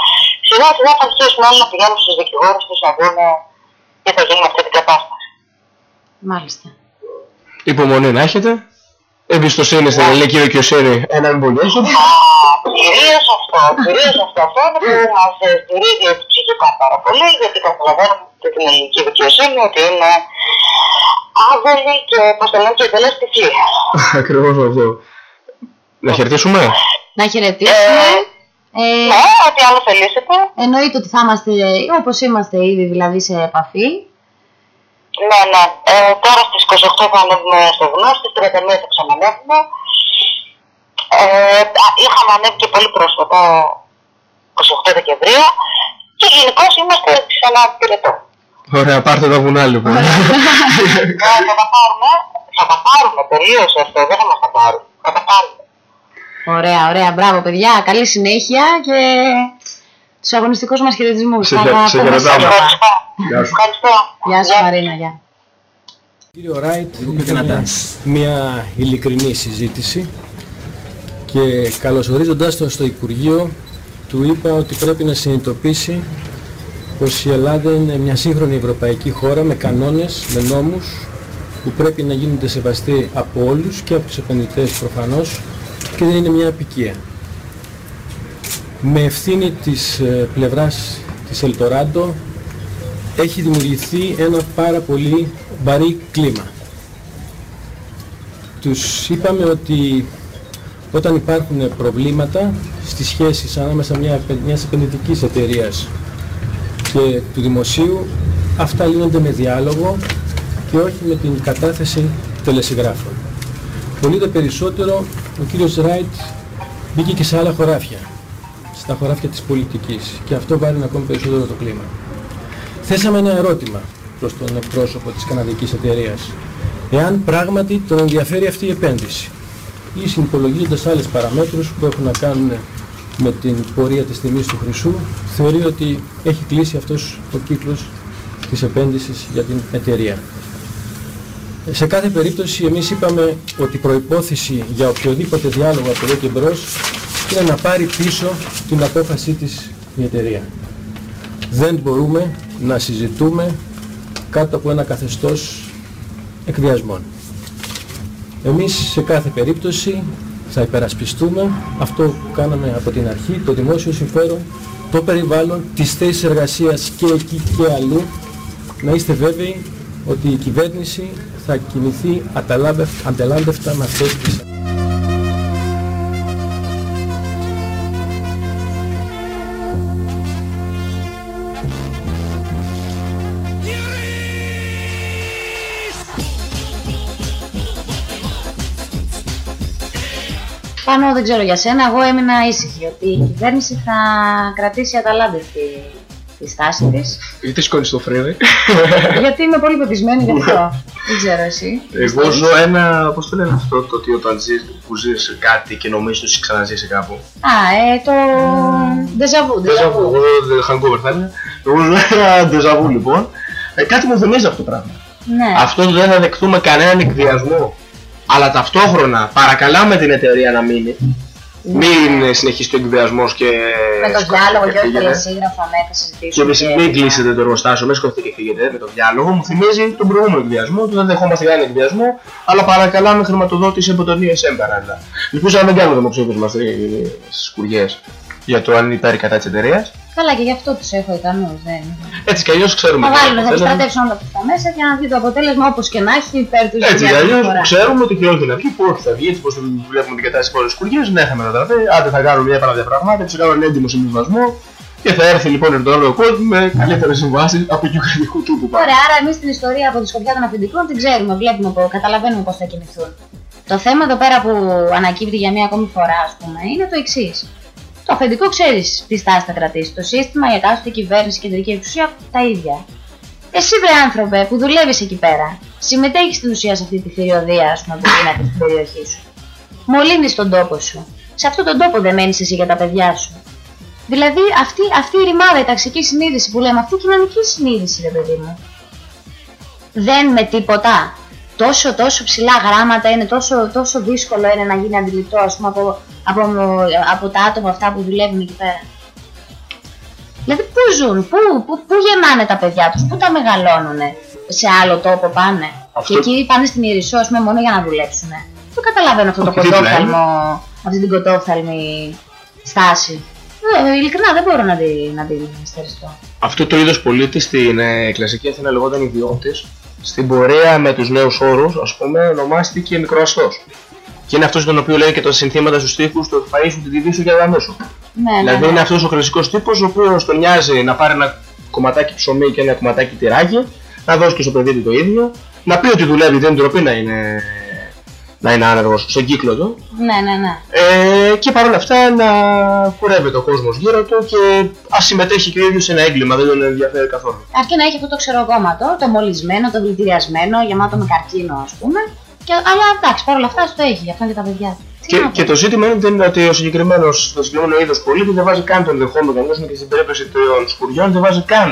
σιγά σιγά θα αρχίσουν όλοι να πηγαίνουν στους δικηγόρους τους να δουν τι θα γίνει με αυτή την κατάσταση. Μάλιστα. Υπομονή να έχετε. Εμπιστοσύνη στην ελληνική δικαιοσύνη. Ένα μην πολιέσουν. Κυρίως αυτό, κυρίως αυτό, αυτό είναι που μας ε, στηρίζει έτσι ψυχικά πάρα πολύ, γιατί καταλαβαίνουμε και την ελληνική δικαιοσύνη ότι είναι άβολη και πώς το λένε και εντελώς τυφλή. Ακριβώς αυτό. Να χαιρετήσουμε. Να χαιρετήσουμε. Ε, Ναι, ό,τι άλλο θελήσετε. εννοείται ότι θα είμαστε όπως είμαστε ήδη δηλαδή σε επαφή. Ναι, ναι. Ε, τώρα στις 28 θα ανέβουμε στο βουνό, στις 31 θα ξανανέβουμε. Ε, α, είχαμε ανέβει και πολύ πρόσφατα, 28 Δεκεμβρίου, και γενικώς είμαστε σε ένα πυρετό. Ωραία, πάρτε τα βουνά λοιπόν. Ναι, θα τα πάρουμε, θα τα πάρουμε, τελείωσε αυτό, δεν θα μας τα πάρουν. Θα τα πάρουμε. Ωραία, ωραία. Μπράβο, παιδιά. Καλή συνέχεια και τους αγωνιστικούς μας χαιρετισμούς. Σε Θα χαι- τα σε πούμε χαιρετάμε. σύντομα. Ευχαριστώ. Γεια σου. Ευχαριστώ. Γεια σου, Μαρίνα. Γεια. Κύριο Ράιτ, ήταν μια ειλικρινή συζήτηση και καλωσορίζοντάς τον στο Υπουργείο του είπα ότι πρέπει να συνειδητοποιήσει πως η Ελλάδα είναι μια σύγχρονη ευρωπαϊκή χώρα με κανόνες, με νόμους που πρέπει να γίνονται σεβαστοί από όλους και από τους επενδυτές προφανώς και δεν είναι μια απικία. Με ευθύνη της ε, πλευράς της Ελτοράντο έχει δημιουργηθεί ένα πάρα πολύ βαρύ κλίμα. Τους είπαμε ότι όταν υπάρχουν προβλήματα στις σχέσεις ανάμεσα μια, μιας επενδυτικής εταιρείας και του δημοσίου, αυτά λύνονται με διάλογο και όχι με την κατάθεση τελεσυγράφων. Πολύ δε περισσότερο ο κύριος Ράιτ μπήκε και σε άλλα χωράφια, στα χωράφια της πολιτικής και αυτό βάρει ακόμη περισσότερο το κλίμα. Θέσαμε ένα ερώτημα προς τον εκπρόσωπο της καναδικής εταιρείας. Εάν πράγματι τον ενδιαφέρει αυτή η επένδυση ή συνυπολογίζοντας άλλες παραμέτρους που έχουν να κάνουν με την πορεία της τιμής του χρυσού, θεωρεί ότι έχει κλείσει αυτός ο κύκλος της επένδυσης για την εταιρεία. Σε κάθε περίπτωση εμείς είπαμε ότι η προϋπόθεση για οποιοδήποτε διάλογο από εδώ και μπρος είναι να πάρει πίσω την απόφασή της η εταιρεία. Δεν μπορούμε να συζητούμε κάτω από ένα καθεστώς εκβιασμών. Εμείς σε κάθε περίπτωση θα υπερασπιστούμε αυτό που κάναμε από την αρχή, το δημόσιο συμφέρον, το περιβάλλον, τις θέσεις εργασίας και εκεί και αλλού. Να είστε βέβαιοι ότι η κυβέρνηση θα κινηθεί αταλάμπευ- ατελάντευτα με αυτές τις Πάνω δεν ξέρω για σένα, εγώ έμεινα ήσυχη ότι η κυβέρνηση θα κρατήσει αταλάντευτη τη στάση της. Γιατί σκόνη το φρύδι. γιατί είμαι πολύ πεπισμένη γι' αυτό. δεν ξέρω εσύ. Εγώ ζω ένα, πώς το λένε αυτό, το ότι όταν ζεις, που ζεις κάτι και νομίζεις ότι ξαναζήσει κάπου. Α, ε, το ντεζαβού. Ντεζαβού, εγώ δεν hangover θα είναι. Εγώ ζω ένα ντεζαβού λοιπόν. Ε, κάτι μου θυμίζει αυτό το πράγμα. Ναι. Αυτό δεν θα δεχτούμε κανέναν εκδιασμό. Αλλά ταυτόχρονα παρακαλάμε την εταιρεία να μείνει. Μην συνεχίσει το εκβιασμός και. Με το διάλογο και όχι φύγετε. τελεσίγραφα, ναι, θα συζητήσουμε. Και μην, μην κλείσετε το εργοστάσιο, μην σκοτωθείτε και φύγετε με το διάλογο. Μου θυμίζει τον προηγούμενο εκβιασμό, του δεν δεχόμαστε κανένα εκβιασμό, αλλά παρακαλάμε χρηματοδότηση από τον ESM παράλληλα. Ελπίζω να μην κάνουμε δημοψήφισμα στι σκουριέ για το αν είναι υπέρ ή κατά τη εταιρείας. Καλά, και γι' αυτό τους έχω ικανούς. Δεν... Έτσι κι αλλιώς ξέρουμε. Θα τι βάλουμε, θα θέλουμε. επιστρατεύσουν όλα αυτά μέσα για να δει το αποτέλεσμα όπως και να έχει υπέρ του Έτσι κι για αλλιώς άλλη φορά. ξέρουμε ότι και όχι να βγει, που όχι θα βγει. Έτσι πώ βλέπουμε την κατάσταση πολλέ σκουριέ, ναι, θα μετατραπεί. Άντε θα κάνουμε μια επαναδιαπραγμάτευση, θα κάνουμε ένα έντιμο συμβιβασμό και θα έρθει λοιπόν η Ερντογάν ο κόσμο με καλύτερες συμβάσεις από του κριτικού του που πάει. Ωραία, άρα εμείς την ιστορία από τη σκοπιά των αφεντικών την ξέρουμε, βλέπουμε, πώς- καταλαβαίνουμε πώς θα κινηθούν. Το θέμα εδώ πέρα που ανακύπτει για μία ακόμη φορά, ας πούμε, είναι το εξής. Το αφεντικό ξέρεις τι στάση θα κρατήσει. Το σύστημα, η εκάστοτε κυβέρνηση, η κεντρική εξουσία, τα ίδια. Εσύ, βρε άνθρωπε, που δουλεύεις εκεί πέρα, συμμετέχεις στην ουσία σε αυτή τη θηριωδία, ας πούμε, που γίνεται στην περιοχή σου. Μολύνεις τον τόπο σου. Σε αυτόν τον τόπο δεν μένεις εσύ για τα παιδιά σου. Δηλαδή, αυτή, αυτή η ρημάδα, η ταξική συνείδηση που λέμε, αυτή η κοινωνική συνείδηση, ρε παιδί μου. Δεν με τίποτα. Τόσο, τόσο ψηλά γράμματα είναι, τόσο, τόσο δύσκολο είναι να γίνει αντιληπτό, ας πούμε, από, από, από τα άτομα αυτά που δουλεύουν εκεί πέρα. Δηλαδή, πού ζουν, πού, πού, πού γεννάνε τα παιδιά τους, πού τα μεγαλώνουνε, σε άλλο τόπο πάνε. Αυτό- Και εκεί πάνε στην Ιερισσό, ας πούμε, μόνο για να δουλέψουν. Δεν καταλαβαίνω αυτό το Όχι, δίπλα κοντόφθαλμο, αυτή την κοντόφθαλμη στάση. Ε, ειλικρινά δεν μπορώ να την να την στεριστώ. Αυτό το είδος πολίτης στην ε, κλασική Αθήνα λεγόταν ιδιώτης. Στην πορεία με τους νέους όρους, ας πούμε, ονομάστηκε μικροαστός. Και είναι αυτός τον οποίο λέει και τα συνθήματα στους τοίχου του φαΐς σου, την τιμή σου και τα σου. Ναι, ναι, Δηλαδή ναι. είναι αυτός ο κλασικό τύπος ο οποίος τον νοιάζει να πάρει ένα κομματάκι ψωμί και ένα κομματάκι τυράκι, να δώσει και στο παιδί του το ίδιο, να πει ότι δουλεύει, δεν είναι ντροπή να είναι, να είναι άνεργος στον κύκλο του Ναι, ναι, ναι. ε, και παρόλα αυτά να κουρεύεται ο κόσμος γύρω του και ας συμμετέχει και ο ίδιος σε ένα έγκλημα, δεν τον ενδιαφέρει καθόλου. Αρκεί να έχει αυτό το ξεροκόμματο, το μολυσμένο, το δηλητηριασμένο, γεμάτο με καρκίνο, ας πούμε. Και, αλλά εντάξει, παρόλα αυτά το έχει, γι' αυτό και τα παιδιά του. Τι Και, να πω. και το ζήτημα είναι, δεν είναι ότι ο συγκεκριμένος, το συγκεκριμένο είδος πολίτη δεν βάζει καν τον ενδεχόμενο κανένα και στην περίπτωση των σκουριών δεν βάζει καν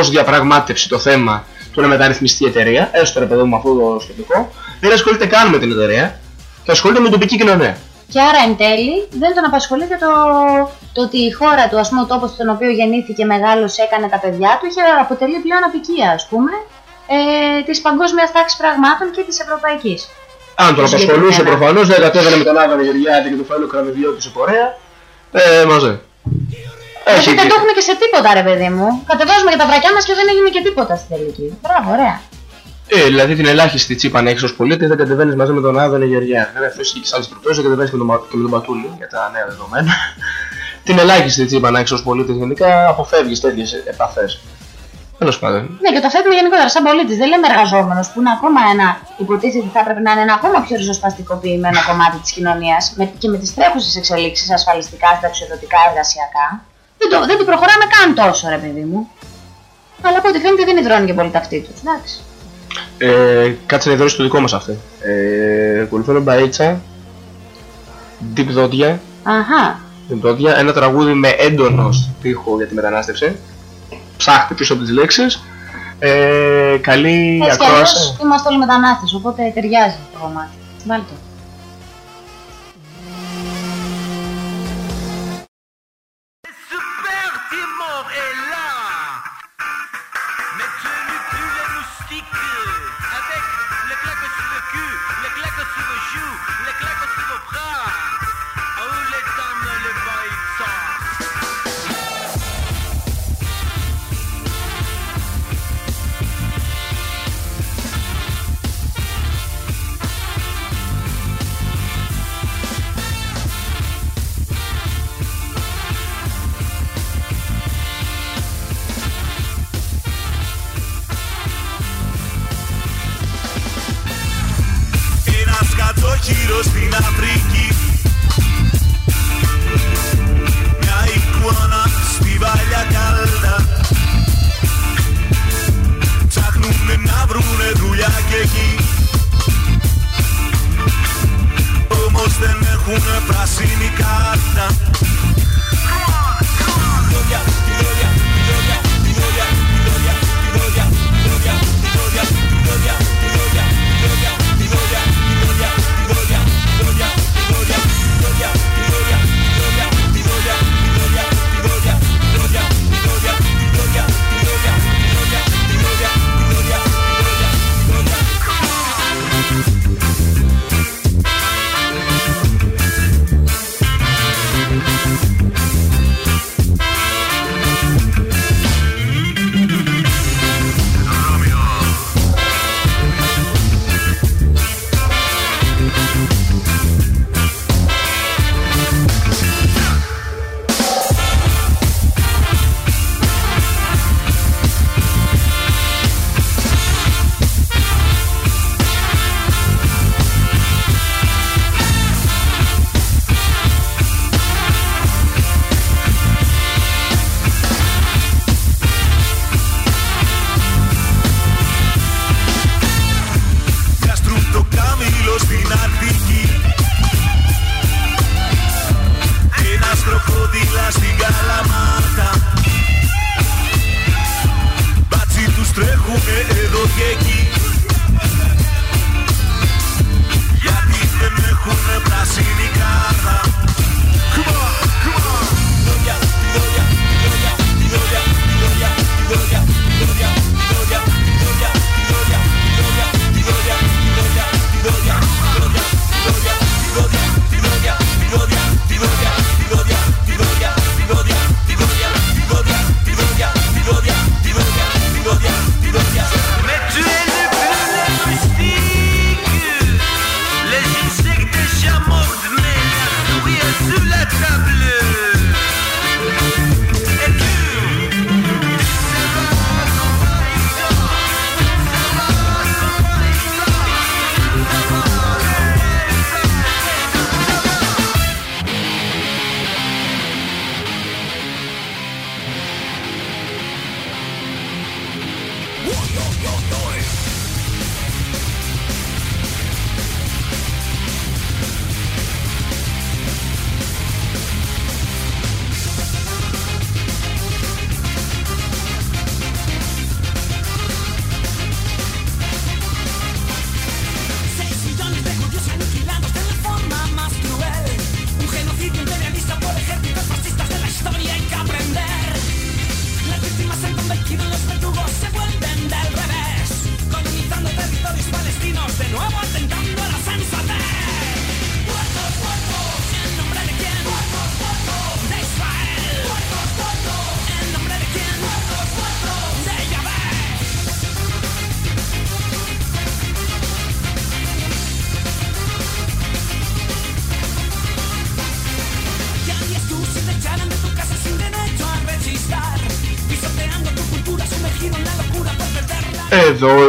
ως διαπραγμάτευση το θέμα του να μεταρρυθμιστεί η εταιρεία, έστω ρε παιδί μου με αυτό το σκεπτικό, δεν ασχολείται καν με την εταιρεία και ασχολείται με την τοπική κοινωνία. Και άρα εν τέλει δεν τον απασχολείται το, το ότι η χώρα του, ας πούμε, ο τόπος στον οποίο γεννήθηκε, μεγάλωσε, έκανε τα παιδιά του, είχε αποτελεί πλέον απικία, ας πούμε, ε, της παγκόσμιας τάξης πραγμάτων και της ευρωπαϊκής. Αν τον Τους απασχολούσε συγκεκριμένα. προφανώς, δεν κατέβαινε με τον Άδωνο Γεωργιάδη και του φάει ο κρανιδιώτη σε πορεία. Ε, μαζί. Γιατί Έχει δεν και- το έχουμε και σε τίποτα, ρε παιδί μου. Κατεβάζουμε και τα βρακιά μας και δεν έγινε και τίποτα στην τελική. Μπράβο, ωραία. Ε, δηλαδή την ελάχιστη τσίπα να έχεις ως πολίτη δεν κατεβαίνεις μαζί με τον Άδωνο Γεωργιάδη. Βέβαια αυτό ισχύει και σε άλλες περιπτώσεις, δεν κατεβαίνεις και, με τον Μα- και με τον Πατούλη για τα νέα δεδομένα. την ελάχιστη τσίπα να έχεις ως πολίτης γενικά αποφεύγεις τέτοιες επαφές. Τέλος πάντων. Ναι, και το θέτουμε γενικότερα σαν πολίτης. Δεν λέμε εργαζόμενος που είναι ακόμα ένα, υποτίθεται ότι θα έπρεπε να είναι ένα ακόμα πιο ριζοσπαστικοποιημένο κομμάτι της κοινωνίας με, και με τις τρέχουσες εξελίξεις ασφαλιστικά, συνταξιοδοτικά, εργασιακά. Δεν το, δεν το προχωράμε καν τόσο, ρε παιδί μου. Αλλά από ό,τι φαίνεται δεν υδρώνει και πολύ τα αυτή τους. Εντάξει. Ε, κάτσε να ιδρύσει το δικό μας αυτό. Ε, ακολουθούν μπαρίτσα, deep δόντια, Αχά. deep δόντια, ένα τραγούδι με έντονος στίχο για τη μετανάστευση. Ψάχτε πίσω από τις λέξεις. Ε, καλή Έτσι κι ακρόαση. αλλιώ είμαστε όλοι μετανάστες, οπότε ταιριάζει το κομμάτι. Βάλτε. το.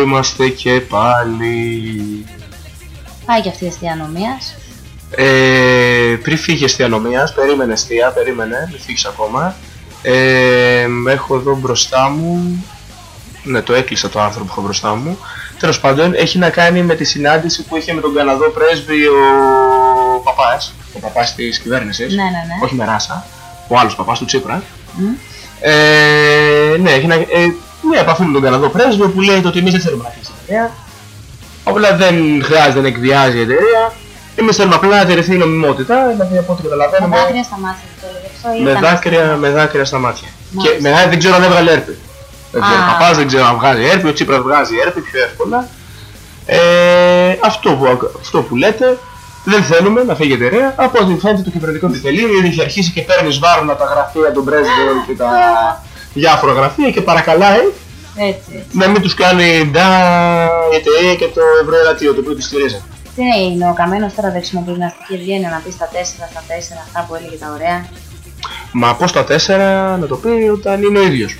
Είμαστε και πάλι. Πάει και αυτή η αστυνομία. Ε, πριν φύγει η αστυνομία, περίμενε εστία, περίμενε, μην φύγεις ακόμα. Ε, έχω εδώ μπροστά μου. Ναι, το έκλεισα το άρθρο που έχω μπροστά μου. Τέλος πάντων, έχει να κάνει με τη συνάντηση που είχε με τον Καναδό πρέσβη ο παπάς, ο παπάς της κυβέρνησης, Ναι, ναι, ναι. όχι με ράσα, ο άλλος παπάς του Τσίπρα. Μμ. Ε, ναι, έχει να, ε, μια επαφή με τον Καναδό πρέσβη που λέει ότι εμείς δεν θέλουμε να κλείσει την εταιρεία. Απλά δεν χρειάζεται να εκβιάζει η εταιρεία. Εμείς θέλουμε απλά να τηρηθεί η νομιμότητα, δηλαδή από ό,τι Με καταλαβαίνουμε. δάκρυα στα μάτια του το έλεγε αυτό. ή Με ήταν δάκρυα, αστείο; με δάκρυα στα μάτια. Μάλιστα. Και με δάκρυα δεν ξέρω αν έβγαλε έρπη. Δεν ξέρω. Α. Ο παπάς δεν ξέρω αν βγάζει έρπη, ο Τσίπρας βγάζει έρπη πιο εύκολα. Ε, αυτό, που, αυτό που λέτε, δεν θέλουμε να φύγει η εταιρεία. Από ό,τι φαίνεται το κυβερνητικό επιτελείο ήδη έχει αρχίσει και παίρνει σβάρνα τα γραφεία των πρέσβεων και τα διάφορα γραφεία και παρακαλάει Έτσι, έτσι. να μην τους κάνει ντά η εταιρεία και το ευρωελατείο το οποίο τη στηρίζει. Τι είναι, ο καμένος τώρα δεν χρησιμοποιεί την αστική ευγένεια να πει στα 4 στα 4 αυτά που έλεγε τα ωραία. Μα πώς τα τέσσερα να το πει όταν είναι ο ίδιος.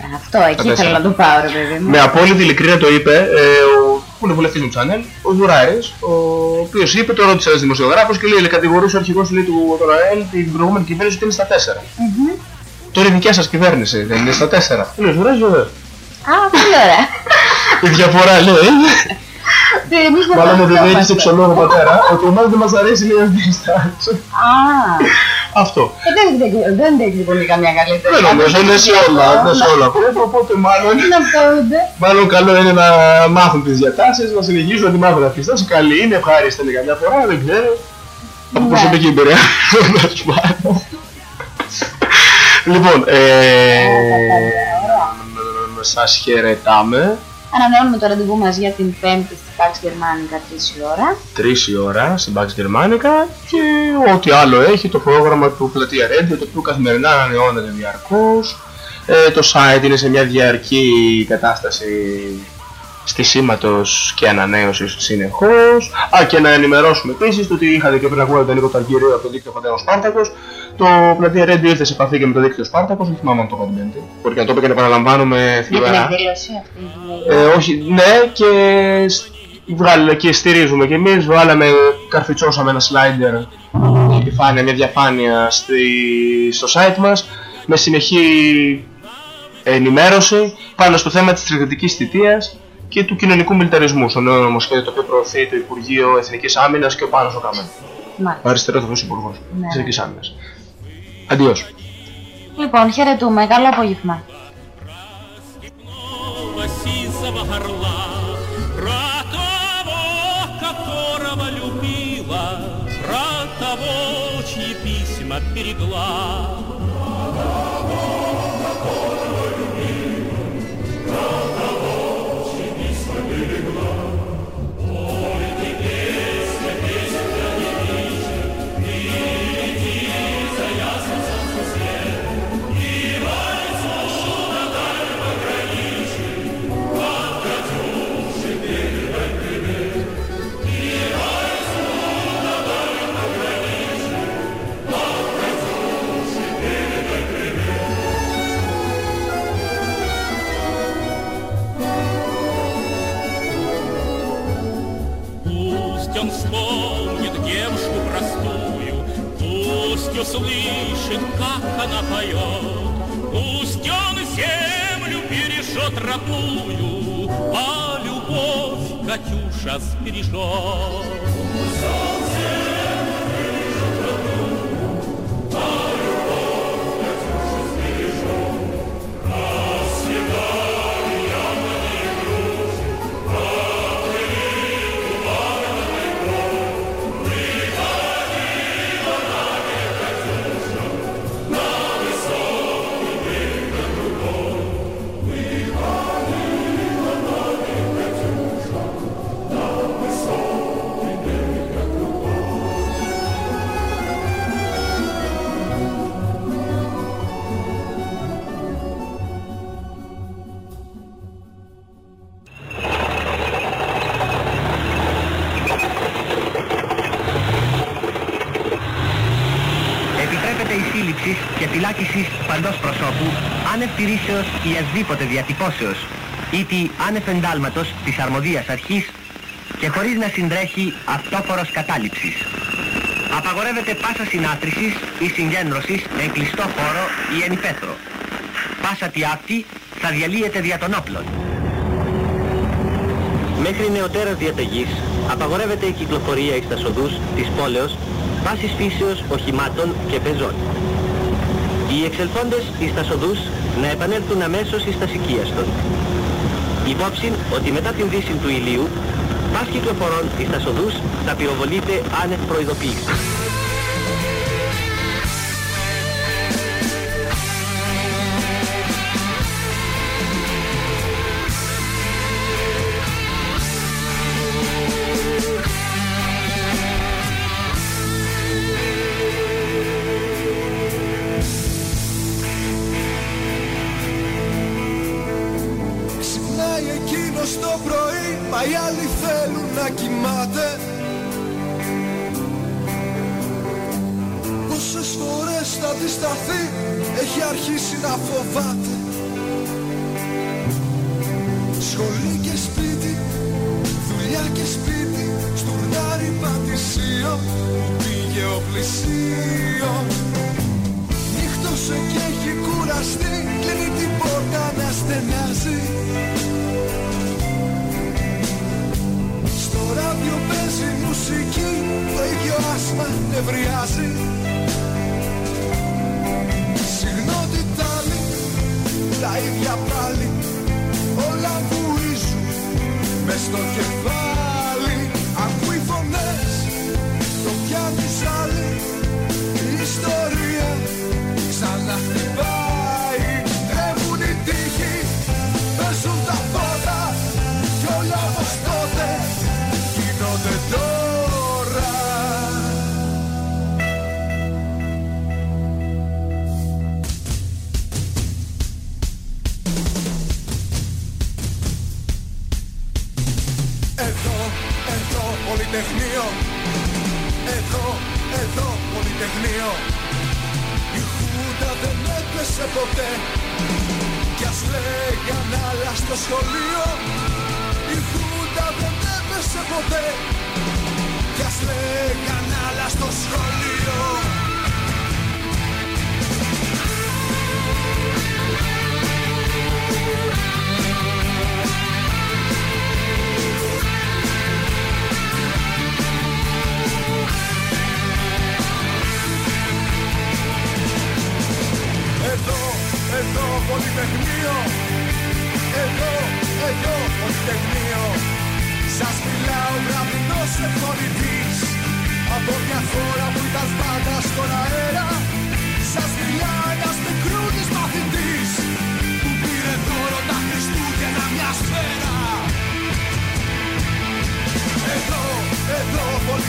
Ε, Αυτό, εκεί τέσσερα. ήθελα να το πάω, ρε παιδί μου. Με απόλυτη ειλικρίνεια το είπε, ε, ο, που είναι βουλευτής του Channel, ο Δουράερης, ο οποίος είπε, το ρώτησε ένας δημοσιογράφος και λέει, λέει κατηγορούσε ο αρχηγός λέει, του του ΑΕΛ την προηγούμενη κυβέρνηση ότι είναι στα 4. Τώρα η δικιά σας κυβέρνηση δεν είναι στα 4. Λέει ο Δουράερης βεβαίως. Α, πολύ ωραία. Η διαφορά λέει, Τι, εμείς δεν μάλλον το ότι δεν ξέρουμε. έχεις εξολόγο πατέρα, ότι εμάς δεν μας αρέσει λέει αυτή η στάση. Α, Αυτό. ε, δεν δεν- δεν έχει λοιπόν καμιά καλύτερη. Δεν νομίζω, είναι σε όλα, είναι σε όλα. Οπότε μάλλον Είναι αυτό, ούτε. Μάλλον καλό είναι να μάθουν τις διατάσεις, να συνεχίσουν να τη μάθουν αυτή η στάση. Καλή είναι, ευχάριστη είναι καμιά φορά, δεν ξέρω. Από Ναι. προσωπική εμπειρία. τέλος πάντων. Λοιπόν, ε, σας χαιρετάμε. Ανανεώνουμε το ραντεβού μας για την πέμπτη στη Pax Germanica 3 η ώρα. 3 η ώρα στην Pax Germanica και ό,τι άλλο έχει το πρόγραμμα του Πλατεία Radio, το οποίο καθημερινά ανανεώνεται διαρκώς. Ε, το site είναι σε μια διαρκή κατάσταση στισίματος και ανανέωσης συνεχώς. Α, και να ενημερώσουμε επίσης το ότι είχατε και πριν ακούγατε τον Νίκο Ταργυρίου από το δίκτυο Φαντέο Σπάρτακος. Το Πλατεία Radio ήρθε σε επαφή και με το δίκτυο Σπάρτακος, δεν θυμάμαι αν το είπα την Πέμπτη. Μπορεί και να το είπε και να επαναλαμβάνουμε Για την θλιβερά. εκδήλωση αυτή. λέει. Ε, όχι, ναι, και σ- βγάλε και στηρίζουμε και εμείς, βγάλαμε, καρφιτσώσαμε ένα slider, μια επιφάνεια, μια διαφάνεια στη, στο site μας, με συνεχή ενημέρωση πάνω στο θέμα της στρατιωτικής θητείας και του κοινωνικού μιλιταρισμού, στο νέο νομοσχέδιο το οποίο προωθεί το Υπουργείο Εθνικής Άμυνας και ο Πάνος ο Καμένο. Μάλιστα. Αριστερός Υπουργός Ναι. της Εθνικής Άμυνας. Αντιός. Λοιπόν, χαιρετούμε. Καλό απόγευμα. сизого Τηρήσεως ή ασδήποτε διατυπώσεως ή τη άνευ εντάλματος της αρμοδίας αρχής και χωρίς να συντρέχει αυτόφορος κατάληψης. Απαγορεύεται πάσα συνάθρησης ή συγκέντρωσης εν κλειστό χώρο ή εν υπαίθρο. Πάσα τι αυτή θα διαλύεται δια των όπλων. Μέχρι νεωτέρας διαταγής απαγορεύεται η κυκλοφορία εις τας οδούς της πόλεως πάσης φύσεως οχημάτων και πεζών. Οι εξελθόντες εις τας οδούς να επανέλθουν αμέσως εις τας οικίαστον. Υπόψη ότι μετά την δύση του ηλίου, πας κυκλοφορών εις τας οδούς θα πυροβολείται άνευ προειδοποίησης.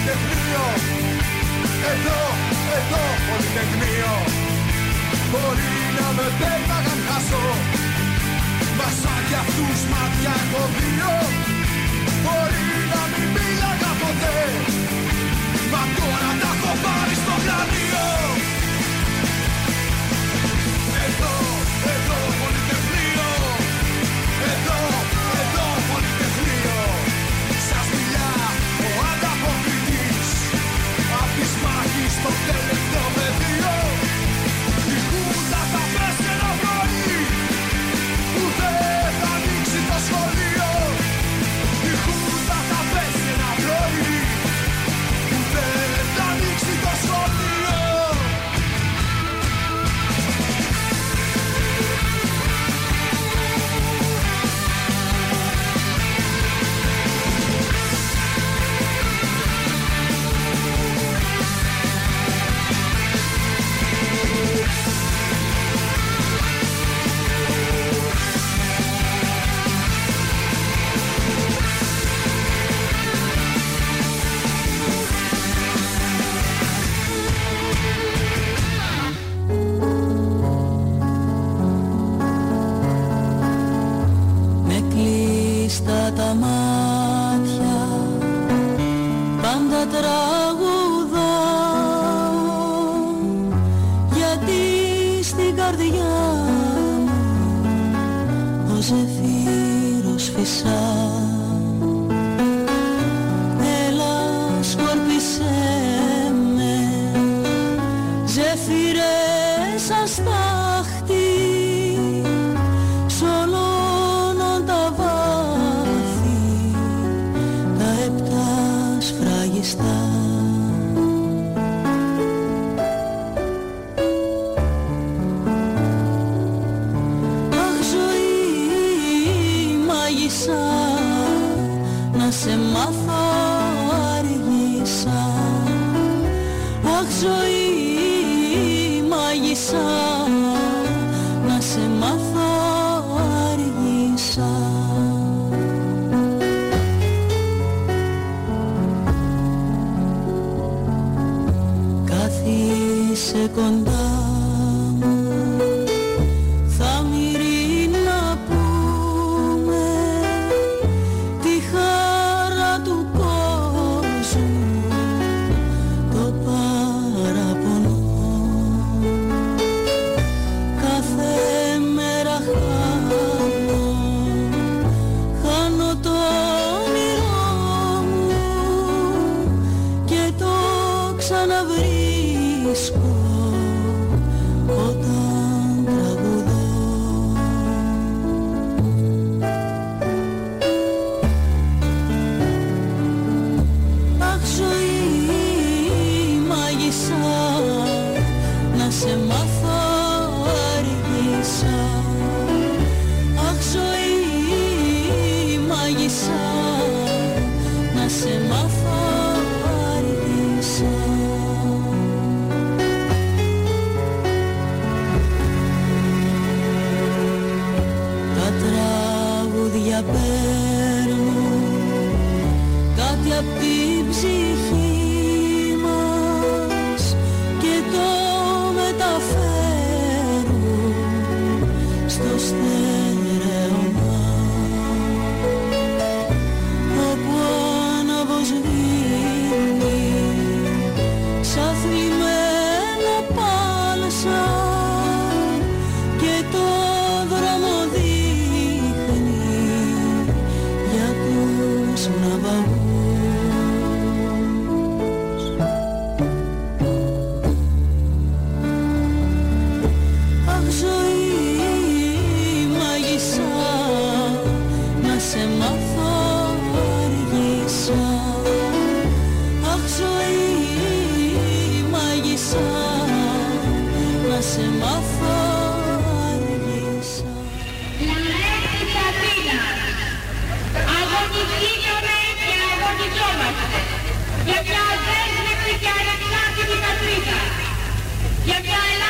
Πολυτεχνείο. Εδώ, εδώ Πολυτεχνείο. Μπορεί να με πέταγαν χάσω Μα σαν κι αυτούς μάτια έχω δύο Μπορεί να μην μίλαγα ποτέ. Μα τώρα τα έχω πάρει στο κρανίο στην καρδιά μου. Ο ζεφύρος φυσάει.